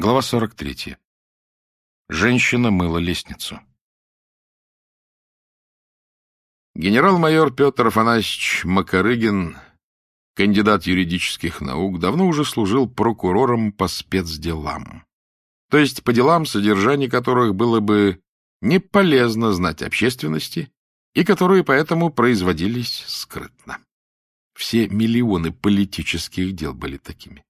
Глава 43. Женщина мыла лестницу. Генерал-майор Петр Афанасьевич Макарыгин, кандидат юридических наук, давно уже служил прокурором по спецделам. То есть по делам, содержание которых было бы не полезно знать общественности и которые поэтому производились скрытно. Все миллионы политических дел были такими.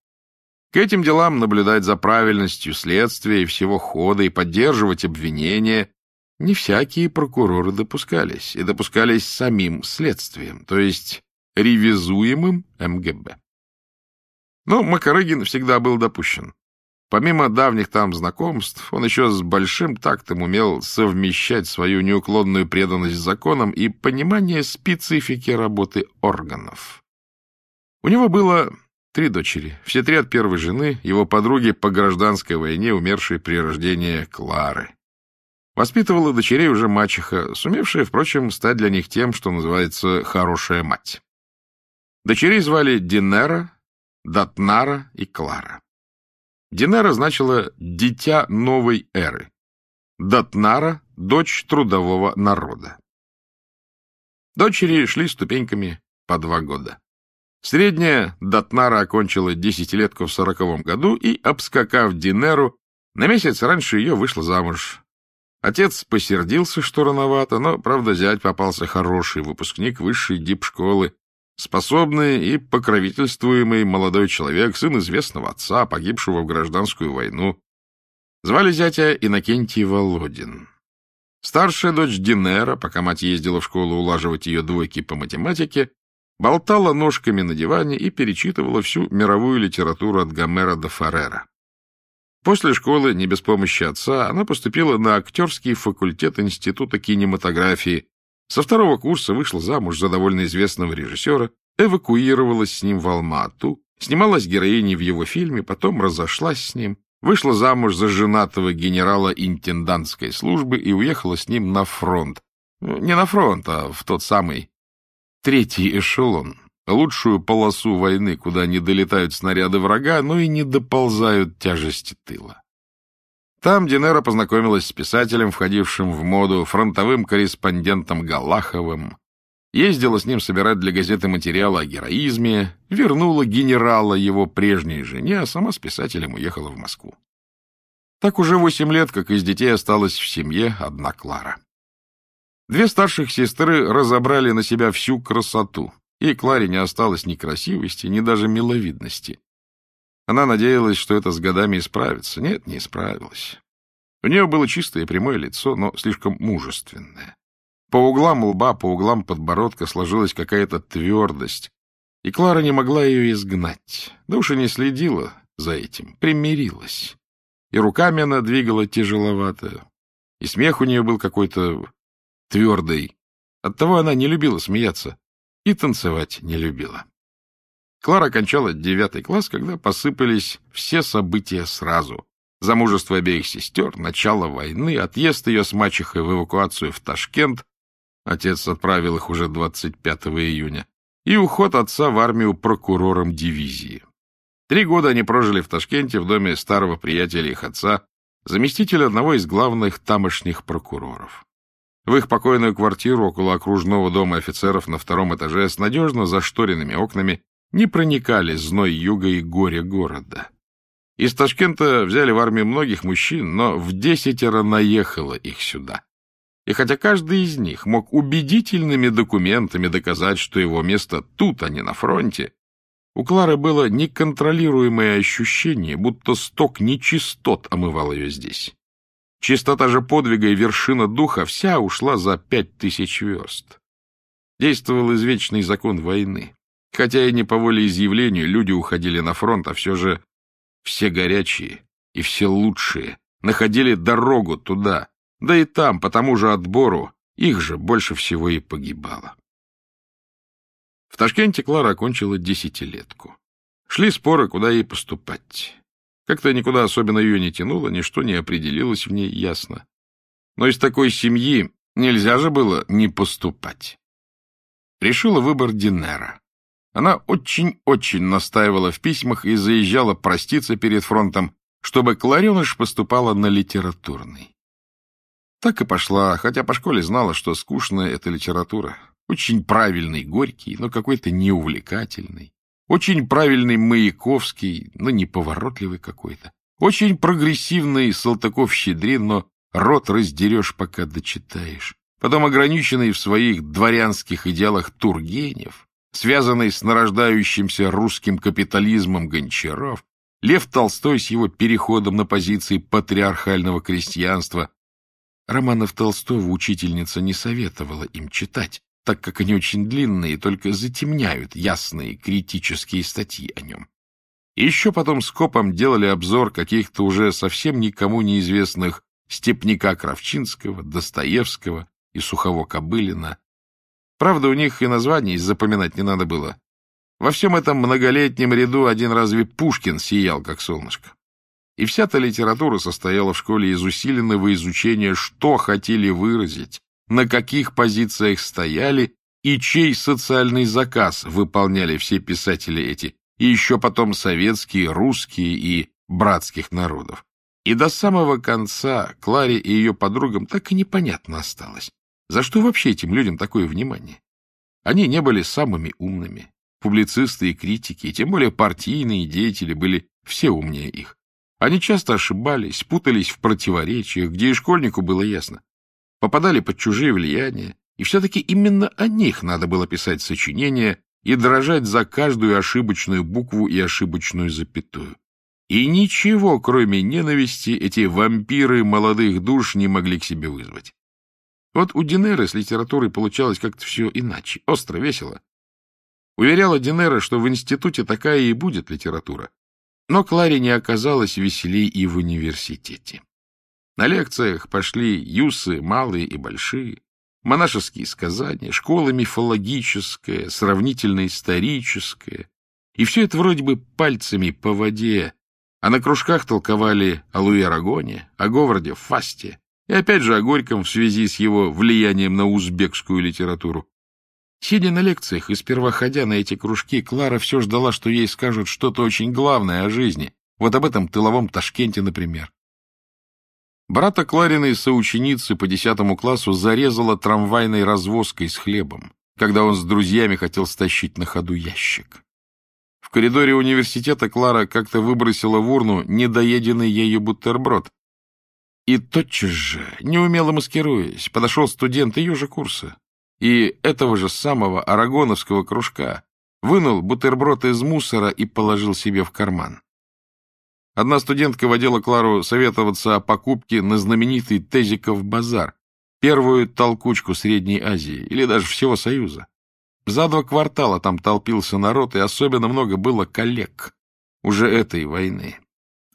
К этим делам наблюдать за правильностью следствия и всего хода и поддерживать обвинения не всякие прокуроры допускались, и допускались самим следствием, то есть ревизуемым МГБ. Но Макарыгин всегда был допущен. Помимо давних там знакомств, он еще с большим тактом умел совмещать свою неуклонную преданность законам и понимание специфики работы органов. У него было Три дочери, все три от первой жены, его подруги по гражданской войне, умершей при рождении Клары. Воспитывала дочерей уже мачеха, сумевшая, впрочем, стать для них тем, что называется «хорошая мать». Дочерей звали Динера, Датнара и Клара. Динера значила «дитя новой эры», Датнара — дочь трудового народа. Дочери шли ступеньками по два года. Средняя Датнара окончила десятилетку в сороковом году и, обскакав Динеру, на месяц раньше ее вышла замуж. Отец посердился, что рановато, но, правда, зять попался хороший выпускник высшей дипшколы, способный и покровительствуемый молодой человек, сын известного отца, погибшего в гражданскую войну. Звали зятя Иннокентий Володин. Старшая дочь Динера, пока мать ездила в школу улаживать ее двойки по математике, болтала ножками на диване и перечитывала всю мировую литературу от Гомера до Фаррера. После школы, не без помощи отца, она поступила на актерский факультет Института кинематографии. Со второго курса вышла замуж за довольно известного режиссера, эвакуировалась с ним в Алма-Ату, снималась героиней в его фильме, потом разошлась с ним, вышла замуж за женатого генерала интендантской службы и уехала с ним на фронт. Не на фронт, а в тот самый третий эшелон, лучшую полосу войны, куда не долетают снаряды врага, но и не доползают тяжести тыла. Там Динера познакомилась с писателем, входившим в моду, фронтовым корреспондентом Галаховым, ездила с ним собирать для газеты материалы о героизме, вернула генерала его прежней жене, а сама с писателем уехала в Москву. Так уже восемь лет, как из детей осталась в семье одна Клара. Две старших сестры разобрали на себя всю красоту, и Кларе не осталось ни красивости, ни даже миловидности. Она надеялась, что это с годами исправится. Нет, не исправилось. У нее было чистое прямое лицо, но слишком мужественное. По углам лба, по углам подбородка сложилась какая-то твердость, и Клара не могла ее изгнать. Да уж и не следила за этим, примирилась. И руками она двигала тяжеловато, и смех у нее был какой-то твердой. Оттого она не любила смеяться и танцевать не любила. Клара окончала девятый класс, когда посыпались все события сразу. Замужество обеих сестер, начало войны, отъезд ее с мачехой в эвакуацию в Ташкент, отец отправил их уже 25 июня, и уход отца в армию прокурором дивизии. Три года они прожили в Ташкенте в доме старого приятеля их отца, заместителя одного из главных тамошних прокуроров. В их покойную квартиру около окружного дома офицеров на втором этаже с надежно зашторенными окнами не проникали зной юга и горе города. Из Ташкента взяли в армию многих мужчин, но в десятеро наехало их сюда. И хотя каждый из них мог убедительными документами доказать, что его место тут, а не на фронте, у Клары было неконтролируемое ощущение, будто сток нечистот омывал ее здесь. Чистота же подвига и вершина духа вся ушла за пять тысяч верст. Действовал извечный закон войны. Хотя и не по воле изъявлению люди уходили на фронт, а все же все горячие и все лучшие находили дорогу туда, да и там, по тому же отбору, их же больше всего и погибало. В Ташкенте Клара окончила десятилетку. Шли споры, куда ей поступать. Как-то никуда особенно ее не тянуло, ничто не определилось в ней ясно. Но из такой семьи нельзя же было не поступать. Решила выбор Динера. Она очень-очень настаивала в письмах и заезжала проститься перед фронтом, чтобы Клареныш поступала на литературный. Так и пошла, хотя по школе знала, что скучная эта литература. Очень правильный Горький, но какой-то неувлекательный. Очень правильный Маяковский, но неповоротливый какой-то. Очень прогрессивный Салтыков-Щедрин, но рот раздерешь, пока дочитаешь. Потом ограниченный в своих дворянских идеалах Тургенев, связанный с нарождающимся русским капитализмом Гончаров, Лев Толстой с его переходом на позиции патриархального крестьянства. Романов Толстого учительница не советовала им читать, так как они очень длинные только затемняют ясные критические статьи о нем. И еще потом скопом делали обзор каких-то уже совсем никому неизвестных Степника Кравчинского, Достоевского и Сухого Кобылина. Правда, у них и названий запоминать не надо было. Во всем этом многолетнем ряду один разве Пушкин сиял, как солнышко. И вся эта литература состояла в школе из усиленного изучения, что хотели выразить, на каких позициях стояли и чей социальный заказ выполняли все писатели эти, и еще потом советские, русские и братских народов. И до самого конца Кларе и ее подругам так и непонятно осталось, за что вообще этим людям такое внимание. Они не были самыми умными. Публицисты и критики, и тем более партийные деятели были все умнее их. Они часто ошибались, путались в противоречиях, где и школьнику было ясно попадали под чужие влияния, и все-таки именно о них надо было писать сочинения и дрожать за каждую ошибочную букву и ошибочную запятую. И ничего, кроме ненависти, эти вампиры молодых душ не могли к себе вызвать. Вот у Динеры с литературой получалось как-то все иначе, остро, весело. Уверяла Динера, что в институте такая и будет литература. Но Кларе не оказалось веселей и в университете. На лекциях пошли юсы, малые и большие, монашеские сказания, школа мифологическая, сравнительно-историческая. И все это вроде бы пальцами по воде, а на кружках толковали о Луи Арагоне, о Говарде Фасте и опять же о Горьком в связи с его влиянием на узбекскую литературу. Сидя на лекциях и сперва ходя на эти кружки, Клара все ждала, что ей скажут что-то очень главное о жизни. Вот об этом тыловом Ташкенте, например. Брата Клариной соученицы по десятому классу зарезала трамвайной развозкой с хлебом, когда он с друзьями хотел стащить на ходу ящик. В коридоре университета Клара как-то выбросила в урну недоеденный ею бутерброд. И тотчас же, неумело маскируясь, подошел студент ее же курса и этого же самого арагоновского кружка, вынул бутерброд из мусора и положил себе в карман. Одна студентка водила Клару советоваться о покупке на знаменитый Тезиков базар, первую толкучку Средней Азии или даже всего Союза. За два квартала там толпился народ, и особенно много было коллег уже этой войны.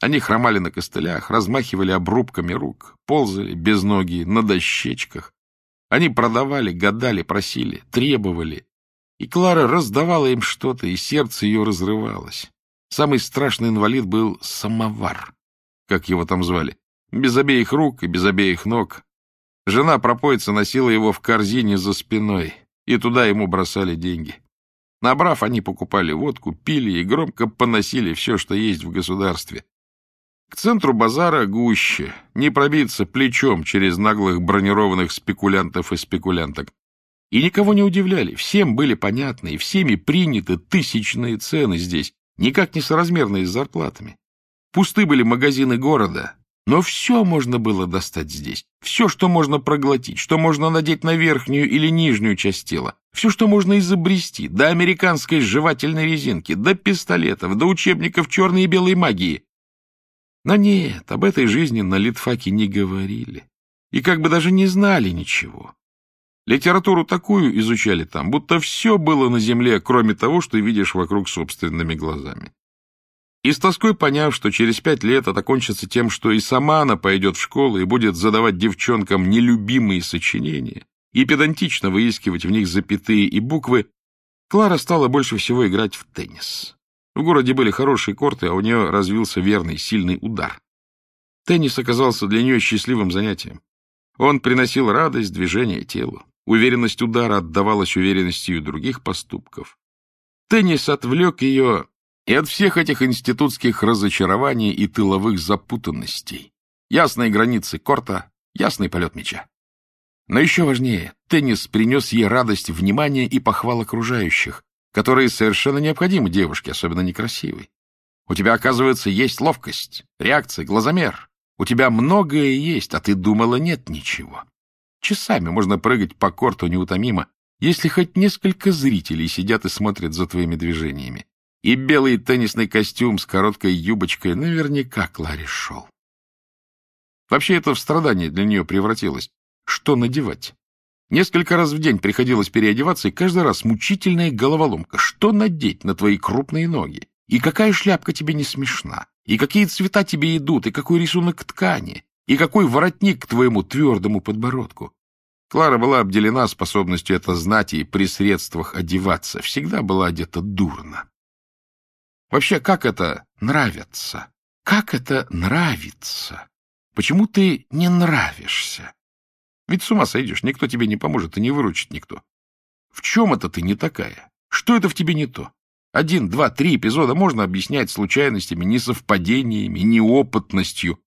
Они хромали на костылях, размахивали обрубками рук, ползали без ноги на дощечках. Они продавали, гадали, просили, требовали. И Клара раздавала им что-то, и сердце ее разрывалось. Самый страшный инвалид был самовар, как его там звали, без обеих рук и без обеих ног. Жена пропоица носила его в корзине за спиной, и туда ему бросали деньги. Набрав, они покупали водку, пили и громко поносили все, что есть в государстве. К центру базара гуще, не пробиться плечом через наглых бронированных спекулянтов и спекулянток. И никого не удивляли, всем были понятны и всеми приняты тысячные цены здесь, никак не соразмерные с зарплатами. Пусты были магазины города, но все можно было достать здесь. Все, что можно проглотить, что можно надеть на верхнюю или нижнюю часть тела. Все, что можно изобрести, до американской жевательной резинки, до пистолетов, до учебников черной и белой магии. Но нет, об этой жизни на Литфаке не говорили. И как бы даже не знали ничего. Литературу такую изучали там, будто все было на земле, кроме того, что видишь вокруг собственными глазами. И с тоской поняв, что через пять лет это кончится тем, что и сама она пойдет в школу и будет задавать девчонкам нелюбимые сочинения и педантично выискивать в них запятые и буквы, Клара стала больше всего играть в теннис. В городе были хорошие корты, а у нее развился верный, сильный удар. Теннис оказался для нее счастливым занятием. Он приносил радость движения телу. Уверенность удара отдавалась уверенностью других поступков. Теннис отвлек ее И от всех этих институтских разочарований и тыловых запутанностей. Ясные границы корта, ясный полет мяча. Но еще важнее, теннис принес ей радость, внимание и похвал окружающих, которые совершенно необходимы девушке, особенно некрасивой. У тебя, оказывается, есть ловкость, реакция, глазомер. У тебя многое есть, а ты думала, нет ничего. Часами можно прыгать по корту неутомимо, если хоть несколько зрителей сидят и смотрят за твоими движениями. И белый теннисный костюм с короткой юбочкой наверняка Кларе шел. Вообще это в страдание для нее превратилось. Что надевать? Несколько раз в день приходилось переодеваться, и каждый раз мучительная головоломка. Что надеть на твои крупные ноги? И какая шляпка тебе не смешна? И какие цвета тебе идут? И какой рисунок ткани? И какой воротник к твоему твердому подбородку? Клара была обделена способностью это знать и при средствах одеваться. Всегда была одета дурно. Вообще, как это нравится? Как это нравится? Почему ты не нравишься? Ведь с ума сойдешь, никто тебе не поможет и не выручит никто. В чем это ты не такая? Что это в тебе не то? Один, два, три эпизода можно объяснять случайностями, несовпадениями, неопытностью.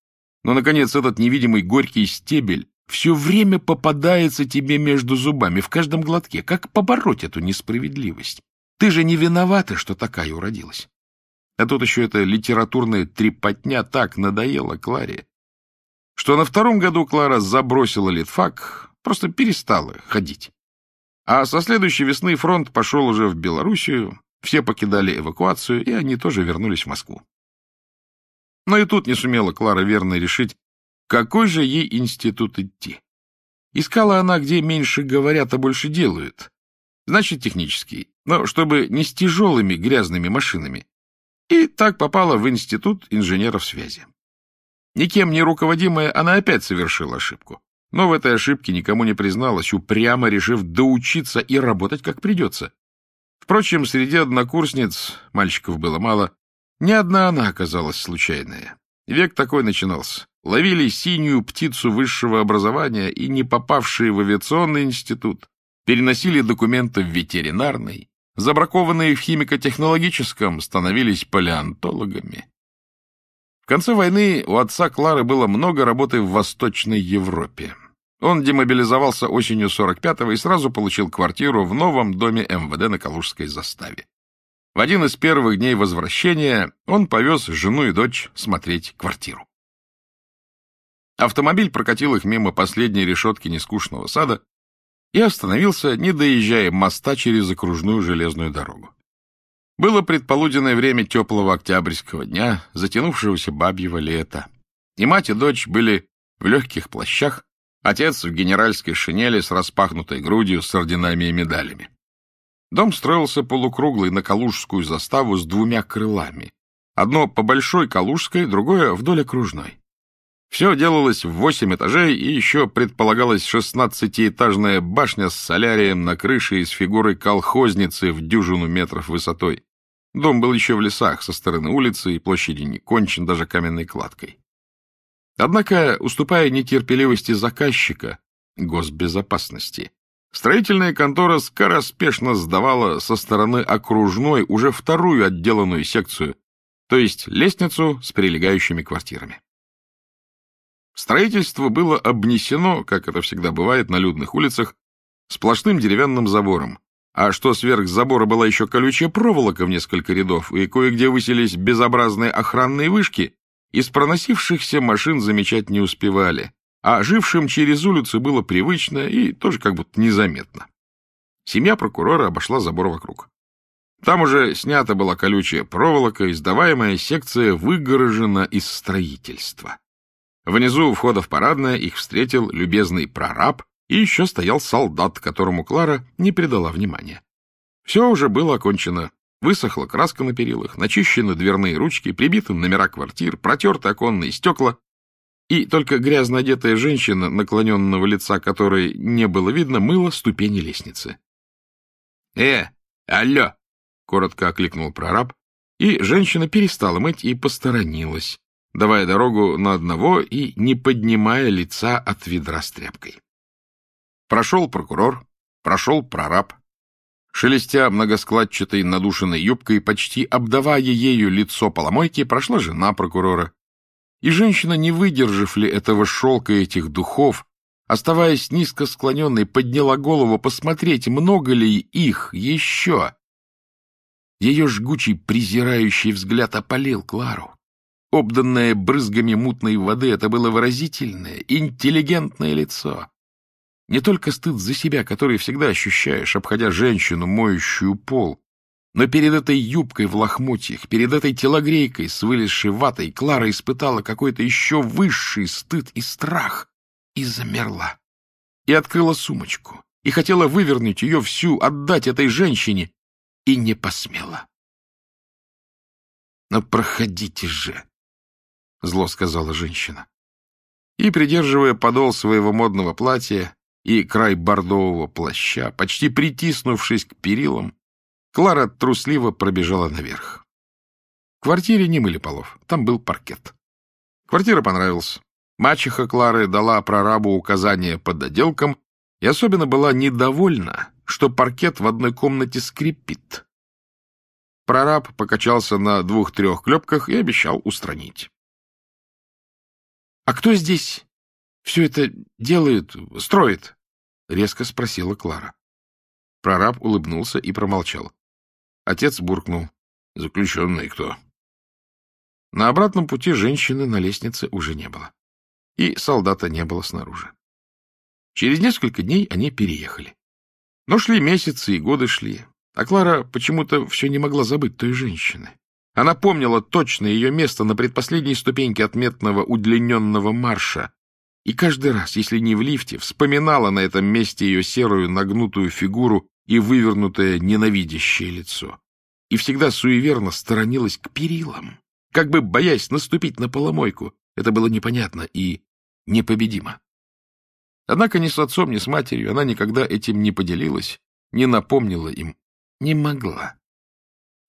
Но, наконец, этот невидимый горький стебель все время попадается тебе между зубами, в каждом глотке. Как побороть эту несправедливость? Ты же не виновата, что такая уродилась. А тут еще эта литературная трепотня так надоела Кларе, что на втором году Клара забросила литфак, просто перестала ходить. А со следующей весны фронт пошел уже в Белоруссию, все покидали эвакуацию, и они тоже вернулись в Москву. Но и тут не сумела Клара верно решить, какой же ей институт идти. Искала она, где меньше говорят, а больше делают. Значит, технический, но чтобы не с тяжелыми грязными машинами. И так попала в институт инженеров связи. Никем не руководимая, она опять совершила ошибку. Но в этой ошибке никому не призналась, упрямо решив доучиться и работать как придется. Впрочем, среди однокурсниц, мальчиков было мало, ни одна она оказалась случайная. Век такой начинался. Ловили синюю птицу высшего образования и, не попавшие в авиационный институт, переносили документы в ветеринарный, забракованные в химико-технологическом становились палеонтологами. В конце войны у отца Клары было много работы в Восточной Европе. Он демобилизовался осенью 45-го и сразу получил квартиру в новом доме МВД на Калужской заставе. В один из первых дней возвращения он повез жену и дочь смотреть квартиру. Автомобиль прокатил их мимо последней решетки нескучного сада и остановился, не доезжая моста через окружную железную дорогу. Было предполуденное время теплого октябрьского дня, затянувшегося бабьего лета. И мать, и дочь были в легких плащах, отец в генеральской шинели с распахнутой грудью, с орденами и медалями. Дом строился полукруглый на Калужскую заставу с двумя крылами. Одно по Большой Калужской, другое вдоль окружной. Все делалось в восемь этажей, и еще предполагалась шестнадцатиэтажная башня с солярием на крыше и с фигурой колхозницы в дюжину метров высотой. Дом был еще в лесах, со стороны улицы и площади не кончен даже каменной кладкой. Однако, уступая нетерпеливости заказчика, госбезопасности, строительная контора скороспешно сдавала со стороны окружной уже вторую отделанную секцию, то есть лестницу с прилегающими квартирами. Строительство было обнесено, как это всегда бывает на людных улицах, сплошным деревянным забором, а что сверх забора была еще колючая проволока в несколько рядов, и кое-где высились безобразные охранные вышки, из проносившихся машин замечать не успевали, а жившим через улицу было привычно и тоже как будто незаметно. Семья прокурора обошла забор вокруг. Там уже снята была колючая проволока, издаваемая секция выгорожена из строительства. Внизу у входа в парадное их встретил любезный прораб и еще стоял солдат, которому Клара не придала внимания. Все уже было окончено. Высохла краска на перилах, начищены дверные ручки, прибиты номера квартир, протерты оконные стекла, и только грязно одетая женщина, наклоненного лица которой не было видно, мыла ступени лестницы. — Э, алло! — коротко окликнул прораб, и женщина перестала мыть и посторонилась, давая дорогу на одного и не поднимая лица от ведра с тряпкой. Прошел прокурор, прошел прораб. Шелестя многоскладчатой надушенной юбкой, почти обдавая ею лицо поломойки, прошла жена прокурора. И женщина, не выдержав ли этого шелка и этих духов, оставаясь низко склоненной, подняла голову посмотреть, много ли их еще. Ее жгучий, презирающий взгляд опалил Клару. Обданное брызгами мутной воды, это было выразительное, интеллигентное лицо. Не только стыд за себя, который всегда ощущаешь, обходя женщину, моющую пол, но перед этой юбкой в лохмотьях, перед этой телогрейкой с вылезшей ватой Клара испытала какой-то еще высший стыд и страх и замерла. И открыла сумочку, и хотела вывернуть ее всю, отдать этой женщине, и не посмела. «Но проходите же!» — зло сказала женщина. И, придерживая подол своего модного платья, и край бордового плаща, почти притиснувшись к перилам, Клара трусливо пробежала наверх. В квартире не мыли полов, там был паркет. Квартира понравилась. Мачеха Клары дала прорабу указания под отделкам и особенно была недовольна, что паркет в одной комнате скрипит. Прораб покачался на двух-трех клепках и обещал устранить. — А кто здесь все это делает, строит? — резко спросила Клара. Прораб улыбнулся и промолчал. Отец буркнул. — Заключенный кто? На обратном пути женщины на лестнице уже не было. И солдата не было снаружи. Через несколько дней они переехали. Но шли месяцы и годы шли. А Клара почему-то все не могла забыть той женщины. Она помнила точно ее место на предпоследней ступеньке отметного удлиненного марша, и каждый раз, если не в лифте, вспоминала на этом месте ее серую нагнутую фигуру и вывернутое ненавидящее лицо. И всегда суеверно сторонилась к перилам, как бы боясь наступить на поломойку. Это было непонятно и непобедимо. Однако ни с отцом, ни с матерью она никогда этим не поделилась, не напомнила им, не могла.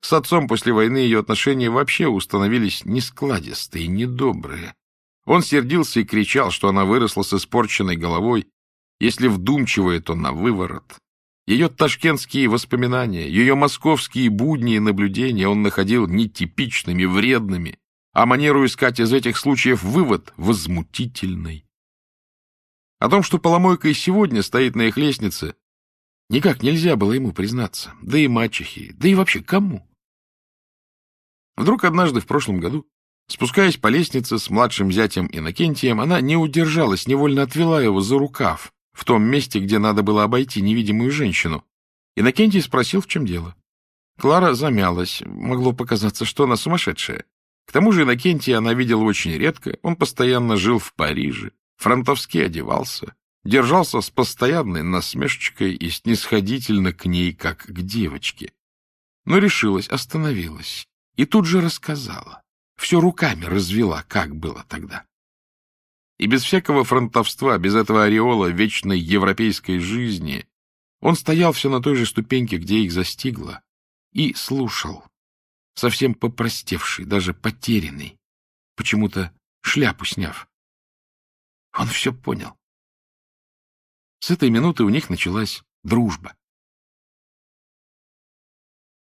С отцом после войны ее отношения вообще установились нескладистые, недобрые. Он сердился и кричал, что она выросла с испорченной головой, если вдумчивая, то на выворот. Ее ташкентские воспоминания, ее московские будни и наблюдения он находил нетипичными, вредными, а манеру искать из этих случаев вывод возмутительный. О том, что поломойка и сегодня стоит на их лестнице, никак нельзя было ему признаться, да и мачехи, да и вообще кому. Вдруг однажды в прошлом году Спускаясь по лестнице с младшим зятем Иннокентием, она не удержалась, невольно отвела его за рукав, в том месте, где надо было обойти невидимую женщину. Иннокентий спросил, в чем дело. Клара замялась, могло показаться, что она сумасшедшая. К тому же Иннокентия она видела очень редко, он постоянно жил в Париже, фронтовски одевался, держался с постоянной насмешечкой и снисходительно к ней, как к девочке. Но решилась, остановилась и тут же рассказала все руками развела, как было тогда. И без всякого фронтовства, без этого ореола вечной европейской жизни, он стоял все на той же ступеньке, где их застигло, и слушал, совсем попростевший, даже потерянный, почему-то шляпу сняв. Он все понял. С этой минуты у них началась дружба.